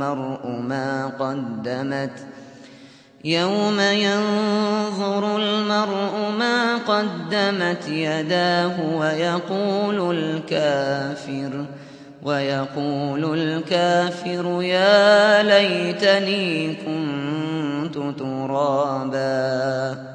المرء ما قدمت يوم ينظر المرء ما قدمت يداه ويقول الكافر ويقول الكافر يا ليتني كنت ترابا